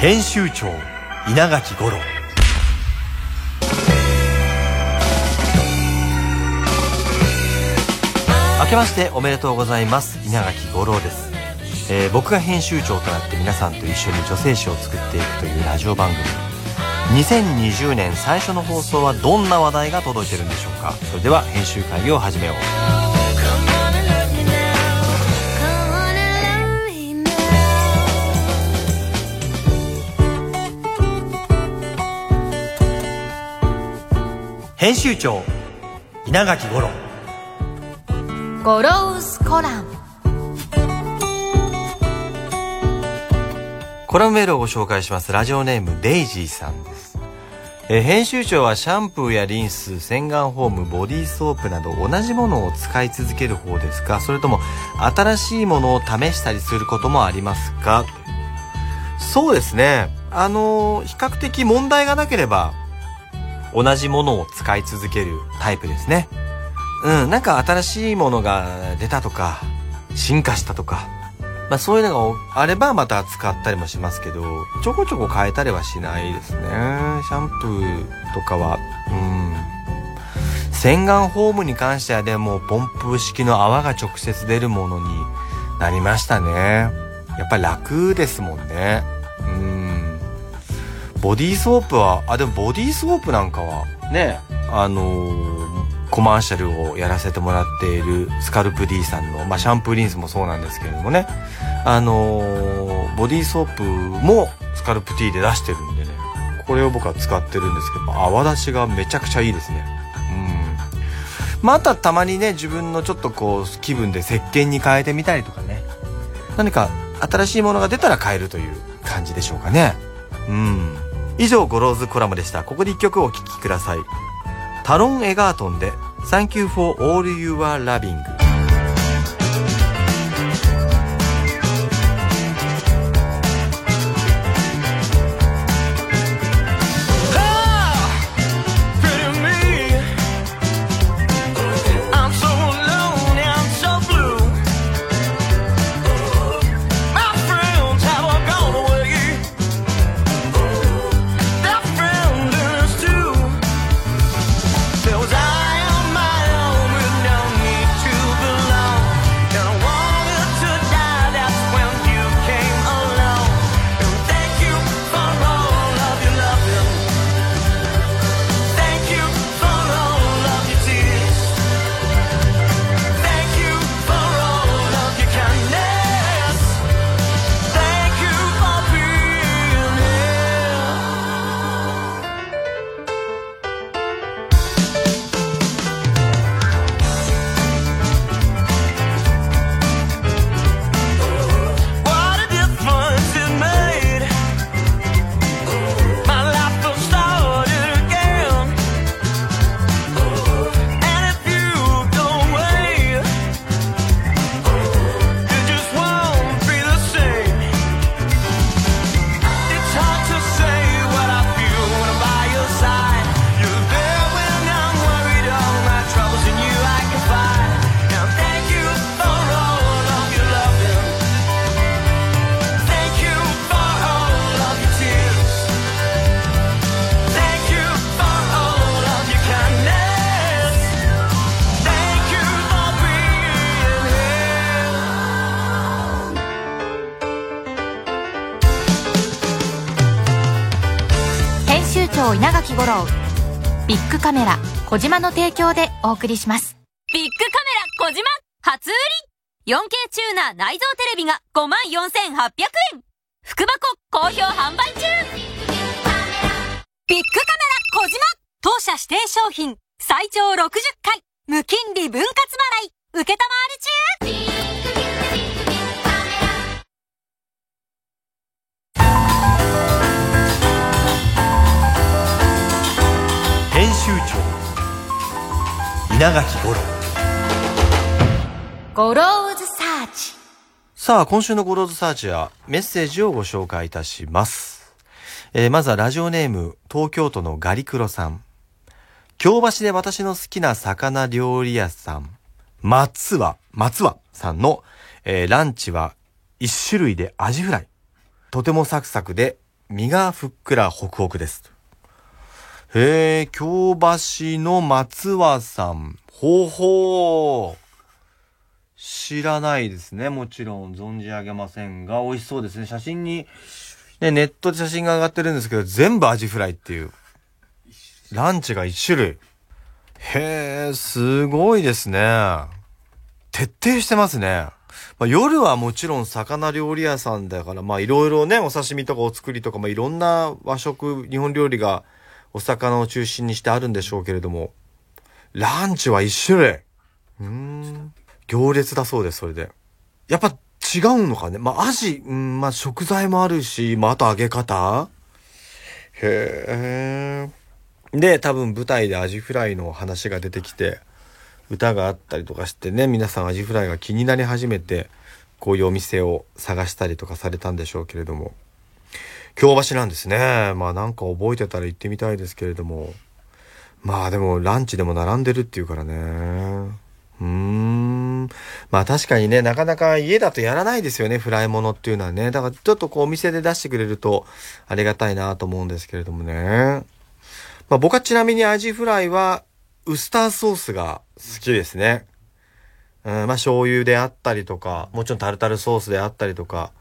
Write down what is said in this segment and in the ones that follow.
編集長稲垣五郎。明けましておめでとうございます。稲垣五郎です、えー僕が編集長となって皆さんと一緒に女性誌を作っていくというラジオ番組。2020年最初の放送はどんな話題が届いてるんでしょうか。それでは編集会議を始めよう。編集長稲垣五郎ゴロウスコラムコラムメールをご紹介します。ラジオネームデイジーさんです。えー編集長はシャンプーやリンス、洗顔フォーム、ボディーソープなど同じものを使い続ける方ですか？それとも新しいものを試したりすることもありますか？そうですね。あのー比較的問題がなければ同じものを使い続けるタイプですね。うん、なんか新しいものが出たとか、進化したとか、まあそういうのがあればまた使ったりもしますけど、ちょこちょこ変えたりはしないですね。シャンプーとかは、うん。洗顔フォームに関してはでもポンプ式の泡が直接出るものになりましたね。やっぱり楽ですもんね。うん。ボディーソープは、あ、でもボディーソープなんかは、ね、あのーコマーシャルをやらせてもらっているスカルプ D さんの、まあ、シャンプーリンスもそうなんですけれどもね、あのーボディーソープもスカルプ T で出してるんでね、これを僕は使ってるんですけど、泡立ちがめちゃくちゃいいですね。うん。またたまにね、自分のちょっとこう、気分で石鹸に変えてみたりとかね、何か新しいものが出たら変えるという感じでしょうかね。うん。以上、 Goro's Column でした。ここで一曲お聴きください。タロン・エジャトンで Thank you for all your loving 長稲垣吾郎ビッグカメラ小島の提供でお送りします。ビッグカメラ小島初売り。4K チューナー内蔵テレビが54,800円。福箱好評販売中。ビッグカメラ小島。当社指定商品最長60回。無金利分割払い。受けたまわり中。稲垣五郎 Goro's Searchさあ、今週の Goro's Search はメッセージをご紹介いたします。えーまずはラジオネーム、東京都のガリクロさん。京橋で私の好きな魚料理屋さん、松は、松はさんの、えーランチは一種類でアジフライ。とてもサクサクで身がふっくらホクホクです。へえ、京橋の松和さん。ほうほう。知らないですね。もちろん存じ上げませんが、美味しそうですね。写真に、ね、ネットで写真が上がってるんですけど、全部アジフライっていう。ランチが1種類。へえ、すごいですね。徹底してますね。まあ、夜はもちろん魚料理屋さんだから、まあいろいろね、お刺身とかお作りとか、まあいろんな和食、日本料理がお魚を中心にしてあるんでしょうけれども、ランチは1種類。うん。行列だそうです、それで。やっぱ違うのかね。まあ、アジ、うん、まあ、食材もあるし、まあ、あと揚げ方へえ。で、多分舞台でアジフライの話が出てきて、歌があったりとかしてね、皆さんアジフライが気になり始めて、こういうお店を探したりとかされたんでしょうけれども。京橋なんですね。まあなんか覚えてたら行ってみたいですけれども。まあでもランチでも並んでるっていうからね。うーん。まあ確かにね、なかなか家だとやらないですよね、フライものっていうのはね。だからちょっとこうお店で出してくれるとありがたいなと思うんですけれどもね。まあ僕はちなみにアジフライはウスターソースが好きですね。うん、まあ醤油であったりとか、もちろんタルタルソースであったりとか。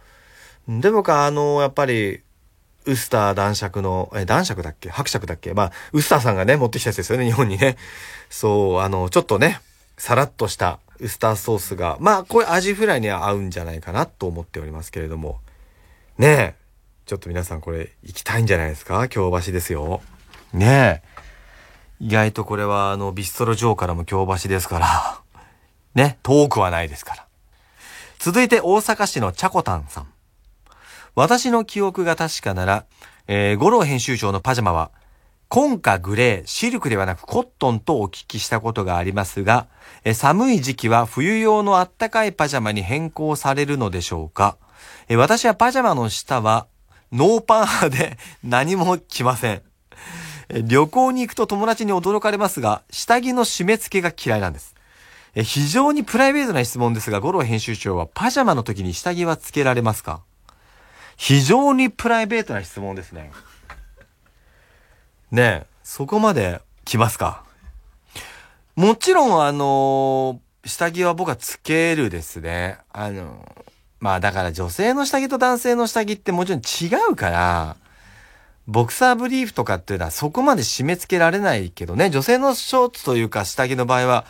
で僕はあの、やっぱりウスター男爵の、え、男爵だっけ？伯爵だっけ？まあ、ウスターさんがね、持ってきたやつですよね、日本にね。そう、あの、ちょっとね、さらっとしたウスターソースが、まあ、こういうアジフライには合うんじゃないかなと思っておりますけれども。ねえ。ちょっと皆さんこれ行きたいんじゃないですか？京橋ですよ。ねえ。意外とこれは、あの、ビストロ城からも京橋ですから。ね、遠くはないですから。続いて大阪市のチャコタンさん。私の記憶が確かなら、えー、五郎編集長のパジャマは、紺かグレー、シルクではなくコットンとお聞きしたことがありますが、え寒い時期は冬用のあったかいパジャマに変更されるのでしょうか、え私はパジャマの下はノーパン派で 何も着ません。旅行に行くと友達に驚かれますが、下着の締め付けが嫌いなんです。え非常にプライベートな質問ですが、五郎編集長はパジャマの時に下着はつけられますか？非常にプライベートな質問ですね。ねえ、そこまで来ますか？もちろん、あの下着は僕はつけるですね。あのまあだから女性の下着と男性の下着ってもちろん違うから、ボクサーブリーフとかっていうのはそこまで締め付けられないけどね、女性のショーツというか下着の場合は、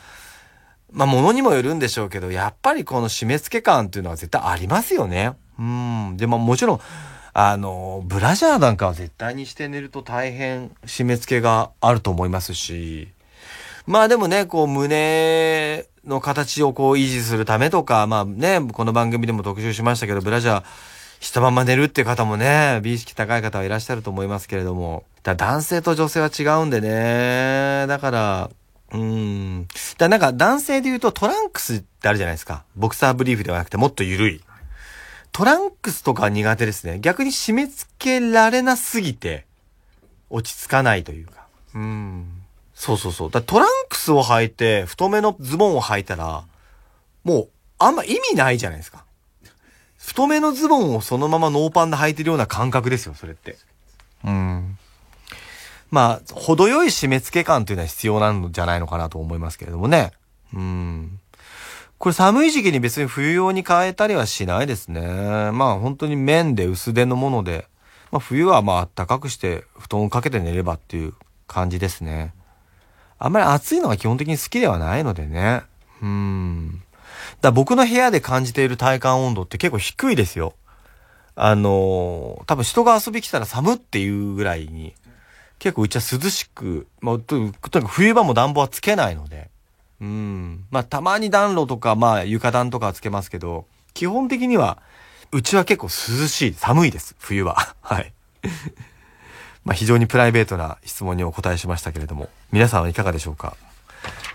まあ物にもよるんでしょうけど、やっぱりこの締め付け感っていうのは絶対ありますよね。うん。でももちろん、あの、ブラジャーなんかは絶対にして寝ると大変締め付けがあると思いますし、まあでもね、こう胸の形をこう維持するためとか、まあね、この番組でも特集しましたけど、ブラジャーしたまま寝るっていう方もね、美意識高い方はいらっしゃると思いますけれども、だ男性と女性は違うんでね、だから、うん。だなんか男性で言うとトランクスってあるじゃないですか。ボクサーブリーフではなくてもっと緩い。トランクスとか苦手ですね。逆に締め付けられなすぎて、落ち着かないというか。うん。そうそうそう。だトランクスを履いて、太めのズボンを履いたら、もう、あんま意味ないじゃないですか。太めのズボンをそのままノーパンで履いてるような感覚ですよ、それって。うん。まあ、程よい締め付け感というのは必要なんじゃないのかなと思いますけれどもね。うん。これ寒い時期に別に冬用に変えたりはしないですね。まあ本当に綿で薄手のもので、まあ冬はまあ暖かくして布団をかけて寝ればっていう感じですね。あんまり暑いのが基本的に好きではないのでね。うん。だ僕の部屋で感じている体感温度って結構低いですよ。あのー多分人が遊び来たら寒っていうぐらいに、結構うちは涼しく、まあ、とにかく冬場も暖房はつけないので。うん。まあ、たまに暖炉とか、まあ、床暖とかつけますけど、基本的には、うちは結構涼しい、寒いです、冬は。はい。まあ、非常にプライベートな質問にお答えしましたけれども、皆さんはいかがでしょうか？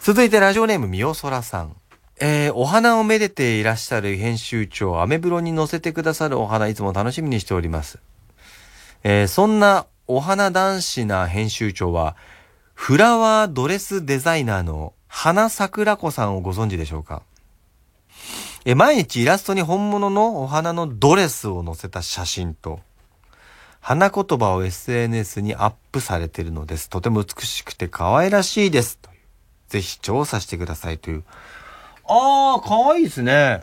続いてラジオネームみおそらさん。えー、お花をめでていらっしゃる編集長、アメブロに載せてくださるお花いつも楽しみにしております。えー、そんなお花男子な編集長は、フラワードレスデザイナーの花桜子さんをご存知でしょうか？え、毎日イラストに本物のお花のドレスを載せた写真と、花言葉を SNS にアップされているのです。とても美しくて可愛らしいです。というぜひ調査してくださいという。あー、可愛いですね。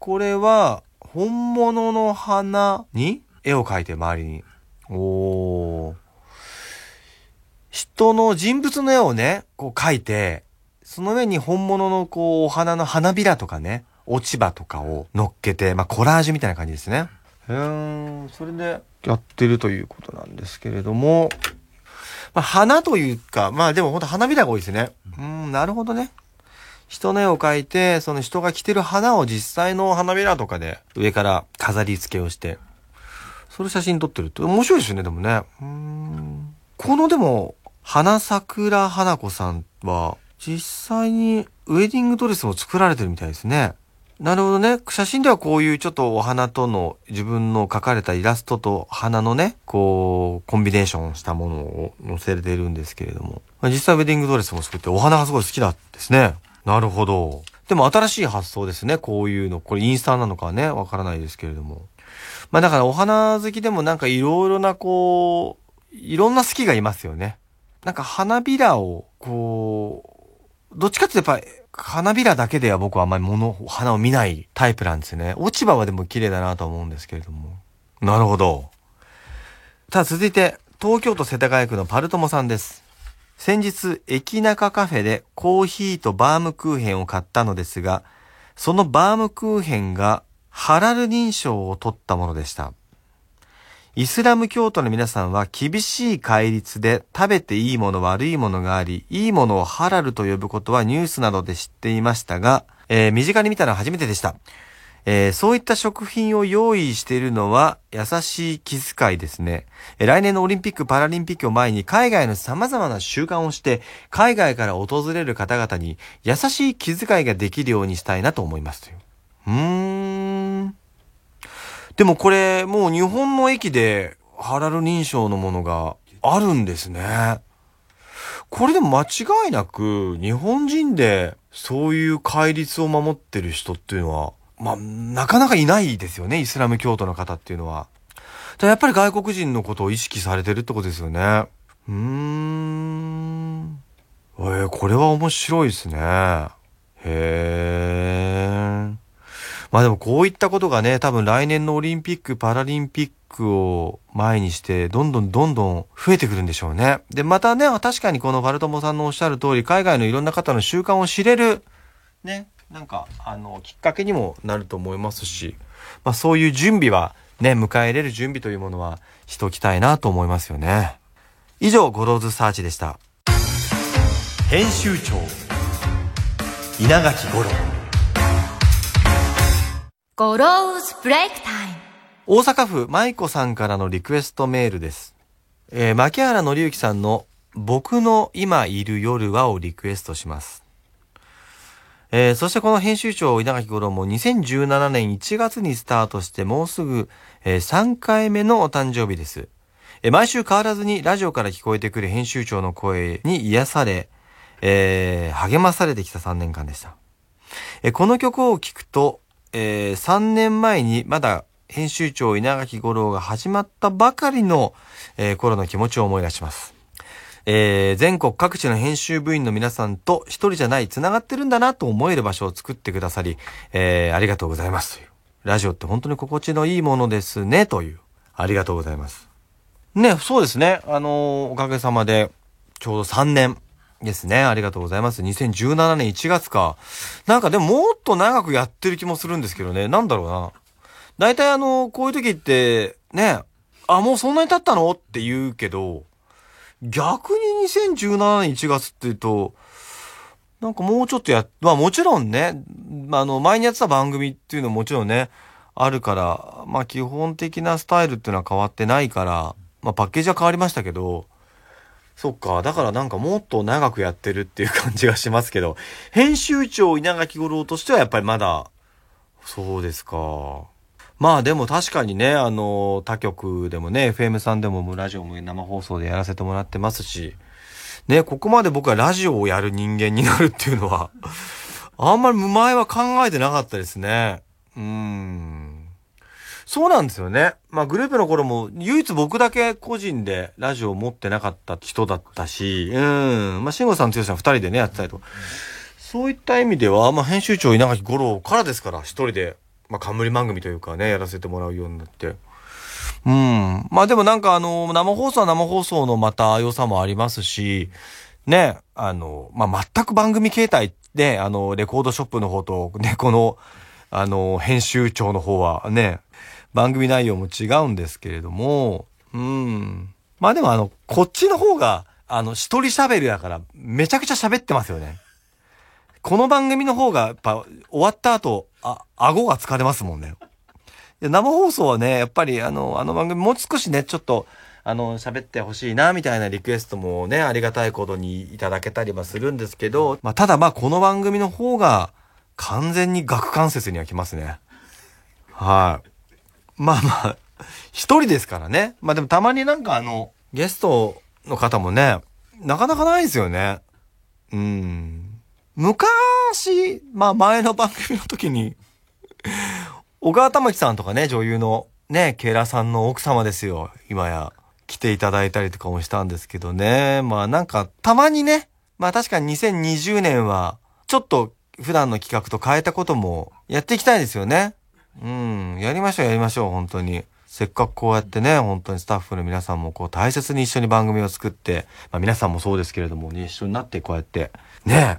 これは、本物の花に絵を描いて周りに。おー。人の人物の絵をね、こう描いて、その上に本物のこう、お花の花びらとかね、落ち葉とかを乗っけて、まあ、コラージュみたいな感じですね。へー、それでやってるということなんですけれども、まあ、花というか、まあでもほんと花びらが多いですね。うん、なるほどね。人の絵を描いて、その人が着てる花を実際の花びらとかで上から飾り付けをして、それ写真撮ってるって面白いですよね、でもね。うん。このでも、花桜花子さんは、実際にウェディングドレスも作られてるみたいですね。なるほどね。写真ではこういうちょっとお花との自分の描かれたイラストと花のね、こう、コンビネーションしたものを載せれてるんですけれども。実際ウェディングドレスも作ってお花がすごい好きだですね。なるほど。でも新しい発想ですね。こういうの。これインスタなのかね、わからないですけれども。まあだからお花好きでもなんかいろいろなこう、いろんな好きがいますよね。なんか花びらを、こう、どっちかってやっぱり花びらだけでは僕はあんまり物、花を見ないタイプなんですよね。落ち葉はでも綺麗だなと思うんですけれども。なるほど。さあ続いて、東京都世田谷区のパルトモさんです。先日、駅中カフェでコーヒーとバームクーヘンを買ったのですが、そのバームクーヘンがハラル認証を取ったものでした。イスラム教徒の皆さんは厳しい戒律で食べていいもの悪いものがあり、いいものをハラルと呼ぶことはニュースなどで知っていましたが、えー、身近に見たのは初めてでした。えー、そういった食品を用意しているのは優しい気遣いですね。えー、来年のオリンピック・パラリンピックを前に海外の様々な習慣をして、海外から訪れる方々に優しい気遣いができるようにしたいなと思いますという。うーん。でもこれ、もう日本の駅でハラル認証のものがあるんですね。これでも間違いなく日本人でそういう戒律を守ってる人っていうのは、まあ、なかなかいないですよね、イスラム教徒の方っていうのは。やっぱり外国人のことを意識されてるってことですよね。うーん。えー、これは面白いですね。へー。まあでもこういったことがね、多分来年のオリンピック・パラリンピックを前にして、どんどんどんどん増えてくるんでしょうね。で、またね、確かにこのバルトモさんのおっしゃる通り、海外のいろんな方の習慣を知れる、ね、なんか、あの、きっかけにもなると思いますし、まあそういう準備は、ね、迎え入れる準備というものはしておきたいなと思いますよね。以上、 Goro's Search でした。編集長稲垣五郎 Goro's Break Time。大阪府舞子さんからのリクエストメールです。えー、槇原敬之さんの僕の今いる夜はをリクエストします。えー、そしてこの編集長稲垣五郎も2017年1月にスタートしてもうすぐ、えー、3回目のお誕生日です。えー、毎週変わらずにラジオから聞こえてくる編集長の声に癒され、えー、励まされてきた3年間でした。えー、この曲を聴くと、えー、3年前にまだ編集長稲垣五郎が始まったばかりの、えー、頃の気持ちを思い出します。えー、全国各地の編集部員の皆さんと一人じゃない繋がってるんだなと思える場所を作ってくださり、えー、ありがとうございます。ラジオって本当に心地のいいものですね、という。ありがとうございます。ね、そうですね。あのー、おかげさまで、ちょうど3年ですね。ありがとうございます。2017年1月か。なんかでももっと長くやってる気もするんですけどね。なんだろうな。大体あの、こういう時って、ね、あ、もうそんなに経ったの？って言うけど、逆に2017年1月って言うと、なんかもうちょっとや、まあもちろんね、あの、前にやってた番組っていうのももちろんね、あるから、まあ基本的なスタイルっていうのは変わってないから、まあパッケージは変わりましたけど、そっか。だからなんかもっと長くやってるっていう感じがしますけど、編集長稲垣五郎としてはやっぱりまだ、そうですか。まあでも確かにね、あの、他局でもね、FM さんでもラジオも生放送でやらせてもらってますし、ね、ここまで僕はラジオをやる人間になるっていうのは、あんまり前は考えてなかったですね。うん。そうなんですよね。まあグループの頃も唯一僕だけ個人でラジオを持ってなかった人だったし、うん。まあ慎吾さん、剛さん二人でね、やってたりと。そういった意味では、まあ編集長稲垣五郎からですから、一人で、まあ冠番組というかね、やらせてもらうようになって。うん。まあでもなんかあの、生放送は生放送のまた良さもありますし、ね、あの、まあ全く番組形態で、あの、レコードショップの方と、ね、この、あの、編集長の方はね、番組内容も違うんですけれども、うん。まあでもあの、こっちの方が、あの、一人喋るだから、めちゃくちゃ喋ってますよね。この番組の方が、やっぱ、終わった後、あ、顎が疲れますもんね。生放送はね、やっぱりあの、あの番組もう少しね、ちょっと、あの、喋ってほしいな、みたいなリクエストもね、ありがたいことにいただけたりはするんですけど、まあ、ただまあ、この番組の方が、完全に学関節には来ますね。はい。まあまあ、一人ですからね。まあでもたまになんかあの、ゲストの方もね、なかなかないですよね。うん。昔、まあ前の番組の時に 小川玉木さんとかね、女優のね、ケイラさんの奥様ですよ。今や。来ていただいたりとかもしたんですけどね。まあなんか、たまにね、まあ確かに2020年は、ちょっと普段の企画と変えたこともやっていきたいですよね。うん、やりましょうやりましょう、本当に。せっかくこうやってね、本当にスタッフの皆さんもこう大切に一緒に番組を作って、まあ皆さんもそうですけれども、ね、一緒になってこうやって、ね、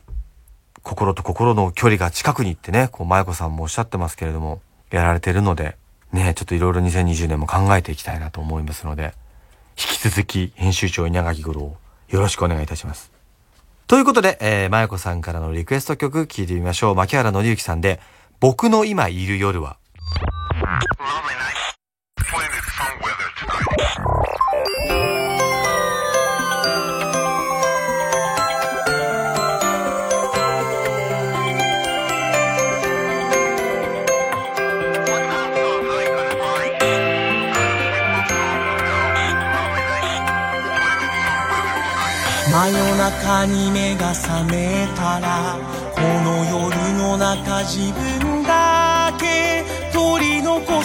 心と心の距離が近くに行ってね、こう、舞子さんもおっしゃってますけれども、やられてるので、ね、ちょっといろいろ2020年も考えていきたいなと思いますので、引き続き編集長稲垣五郎よろしくお願いいたします。ということで、えー、まやこさんからのリクエスト曲聴いてみましょう。牧原紀之さんで、僕の今いる夜は。真夜中に目が覚めたらこの夜の中自分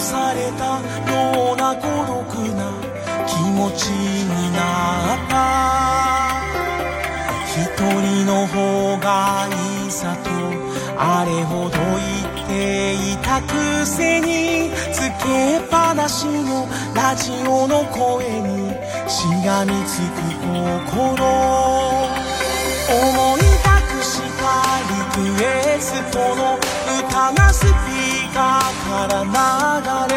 されたような孤独な気持ちになった。一人の方がいいさとあれほど言っていたくせにつけっぱなしのラジオの声にしがみつく心。思い託したリクエストのから流れ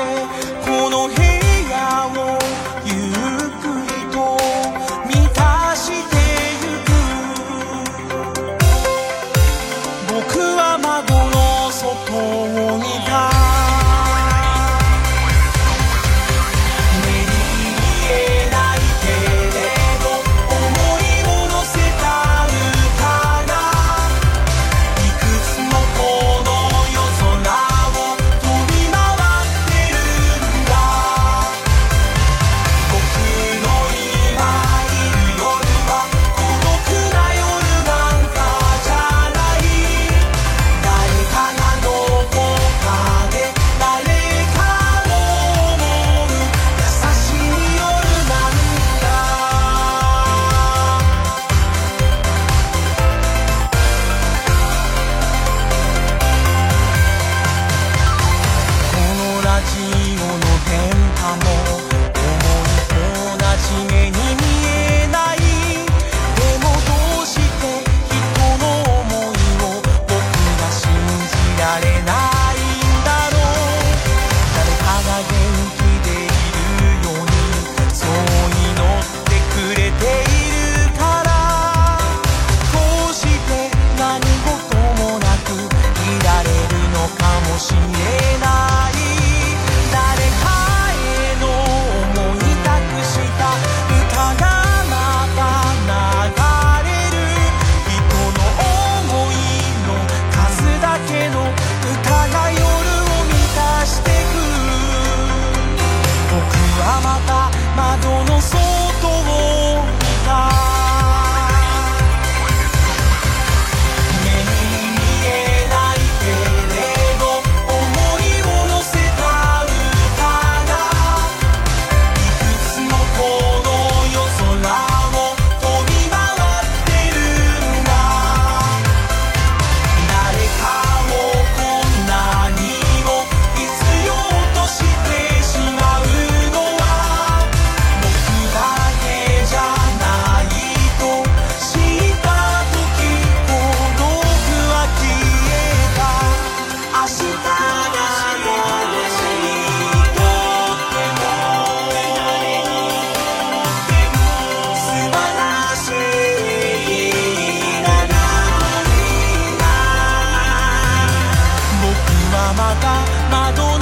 まが窓の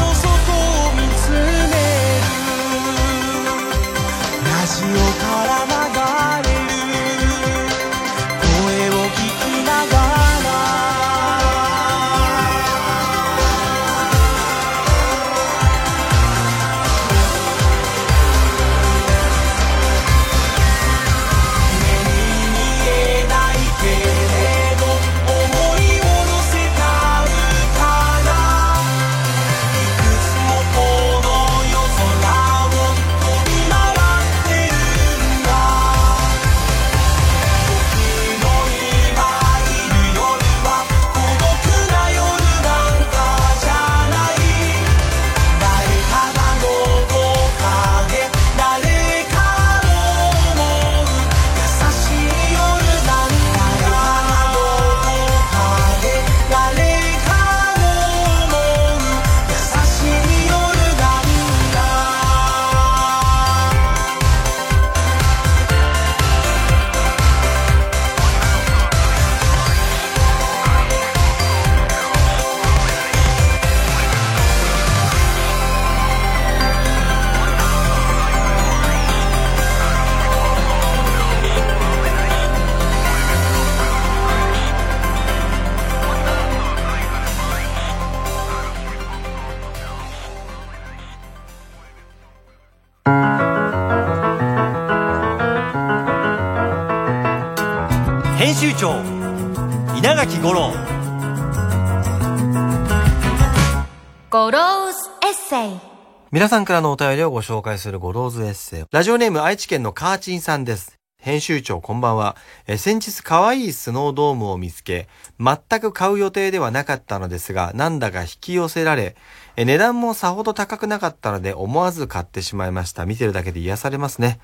皆さんからのお便りをご紹介するゴローズエッセイ。ラジオネーム愛知県のカーチンさんです。編集長こんばんは。え先日可愛いスノードームを見つけ、全く買う予定ではなかったのですが、なんだか引き寄せられ、え値段もさほど高くなかったので思わず買ってしまいました。見てるだけで癒されますね。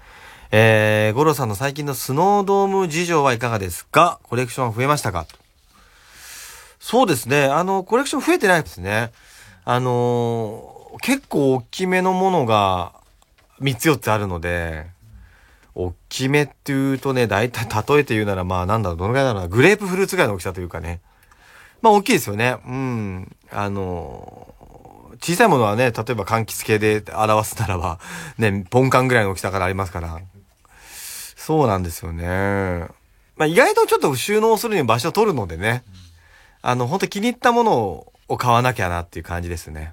えー、ゴロさんの最近のスノードーム事情はいかがですか？コレクション増えましたか？そうですね。あの、コレクション増えてないですね。あのー結構大きめのものが3つ4つあるので、大きめっていうとね、大体例えて言うならまあなんだろう、どのぐらいだろうな、グレープフルーツぐらいの大きさというかね。まあ大きいですよね。うん。あの小さいものはね、例えば柑橘系で表すならば、ね、ポンカンぐらいの大きさからありますから。そうなんですよね。まあ意外とちょっと収納するに場所を取るのでね。あの、本当気に入ったものを買わなきゃなっていう感じですね。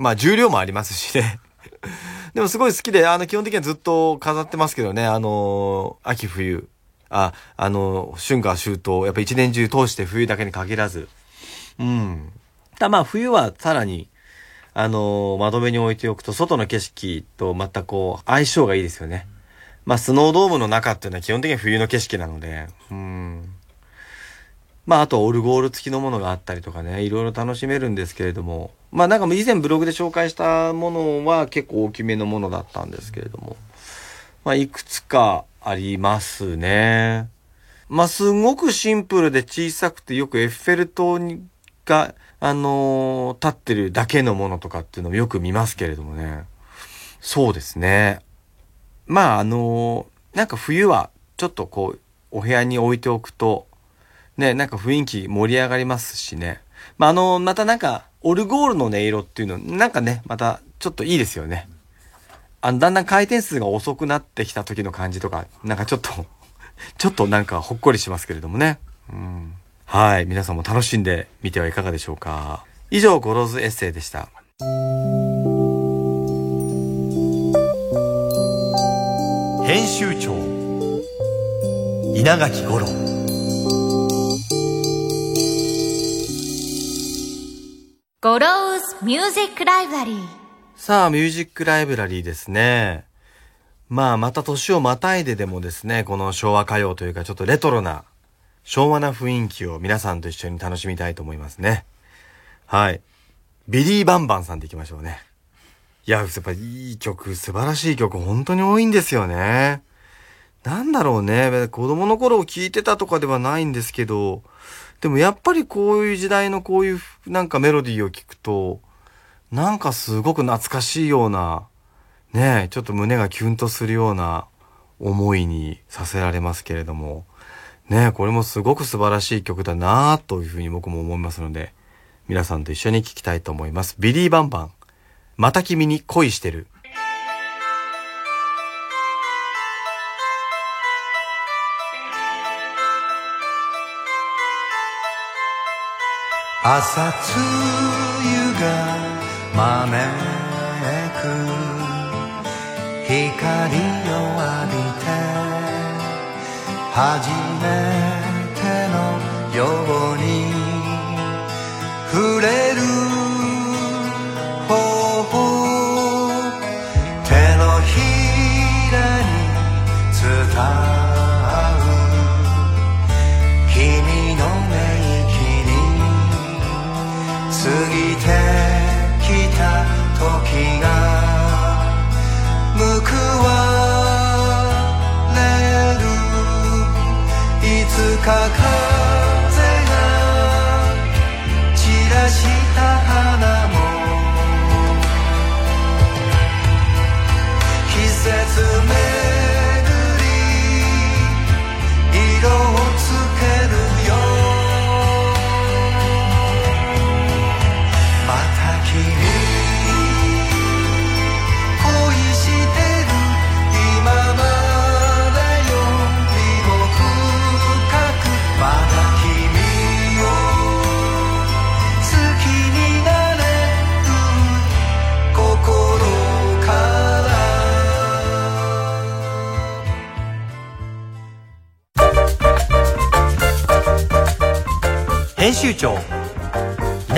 まあ重量もありますしね。でもすごい好きで、あの、基本的にはずっと飾ってますけどね、あの秋冬。あ、あの春夏秋冬、やっぱ一年中通して冬だけに限らず。うん。ただまあ冬はさらに、あの窓辺に置いておくと、外の景色とまたこう、相性がいいですよね。まあ、スノードームの中っていうのは基本的に冬の景色なので、うん。まあ、あとオルゴール付きのものがあったりとかね、いろいろ楽しめるんですけれども、まあなんかも以前ブログで紹介したものは結構大きめのものだったんですけれども、まあいくつかありますね。まあすごくシンプルで小さくてよくエッフェル塔にが、あのー立ってるだけのものとかっていうのもよく見ますけれどもね。そうですね。まああのーなんか冬はちょっとこう、お部屋に置いておくと、ね、なんか雰囲気盛り上がりますしね。まあ、あの、またなんか、オルゴールの音色っていうの、なんかね、またちょっといいですよね。あの、だんだん回転数が遅くなってきた時の感じとか、なんかちょっと、ちょっとなんかほっこりしますけれどもね。うん。はい。皆さんも楽しんでみてはいかがでしょうか。以上、 Goro's Essay でした。編集長稲垣五郎 Goro's Music Libraryさあ、 Music Library ですね。まあ、また年をまたいででもですね、この昭和歌謡というかちょっとレトロな、昭和な雰囲気を皆さんと一緒に楽しみたいと思いますね。はい。ビリー・バンバンさんでいきましょうね。いや、やっぱいい曲、素晴らしい曲、本当に多いんですよね。なんだろうね、子供の頃を聴いてたとかではないんですけど、でもやっぱりこういう時代のこういうなんかメロディーを聞くと、なんかすごく懐かしいような、ねえ、ちょっと胸がキュンとするような思いにさせられますけれども、ねえ、これもすごく素晴らしい曲だなぁというふうに僕も思いますので、皆さんと一緒に聴きたいと思います。ビリー・バンバン、また君に恋してる。朝露が招く光を浴びて初めてのように触れ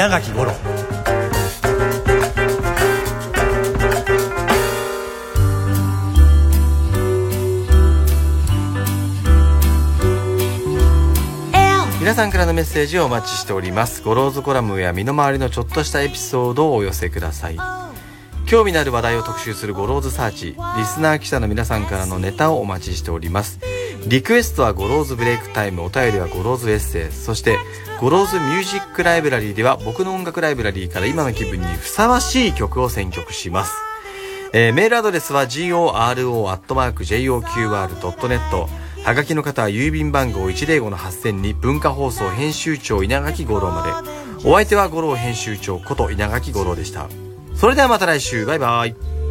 稲垣吾郎。皆さんからのメッセージをお待ちしております。ゴローズコラムや身の回りのちょっとしたエピソードをお寄せください。興味のある話題を特集するゴローズサーチリスナー記者の皆さんからのネタをお待ちしております。リクエストはゴローズブレイクタイムお便りはゴローズエッセイ。そしてゴローズミュージックライブラリーでは僕の音楽ライブラリーから今の気分にふさわしい曲を選曲します。えーメールアドレスは goro.joqr.net はがきの方は郵便番号105-8002文化放送編集長稲垣吾郎まで。お相手は吾郎編集長こと稲垣吾郎でした。それではまた来週。バイバイ。